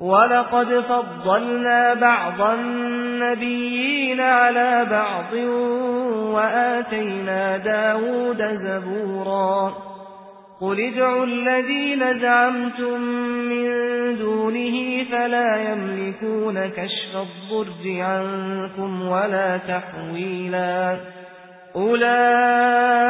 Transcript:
ولقد فضلنا بعض النبيين على بعض وآتينا داود زبورا قل ادعوا الذين زعمتم من دونه فلا يملكون كشف الضر عنكم ولا تحويلا أولئك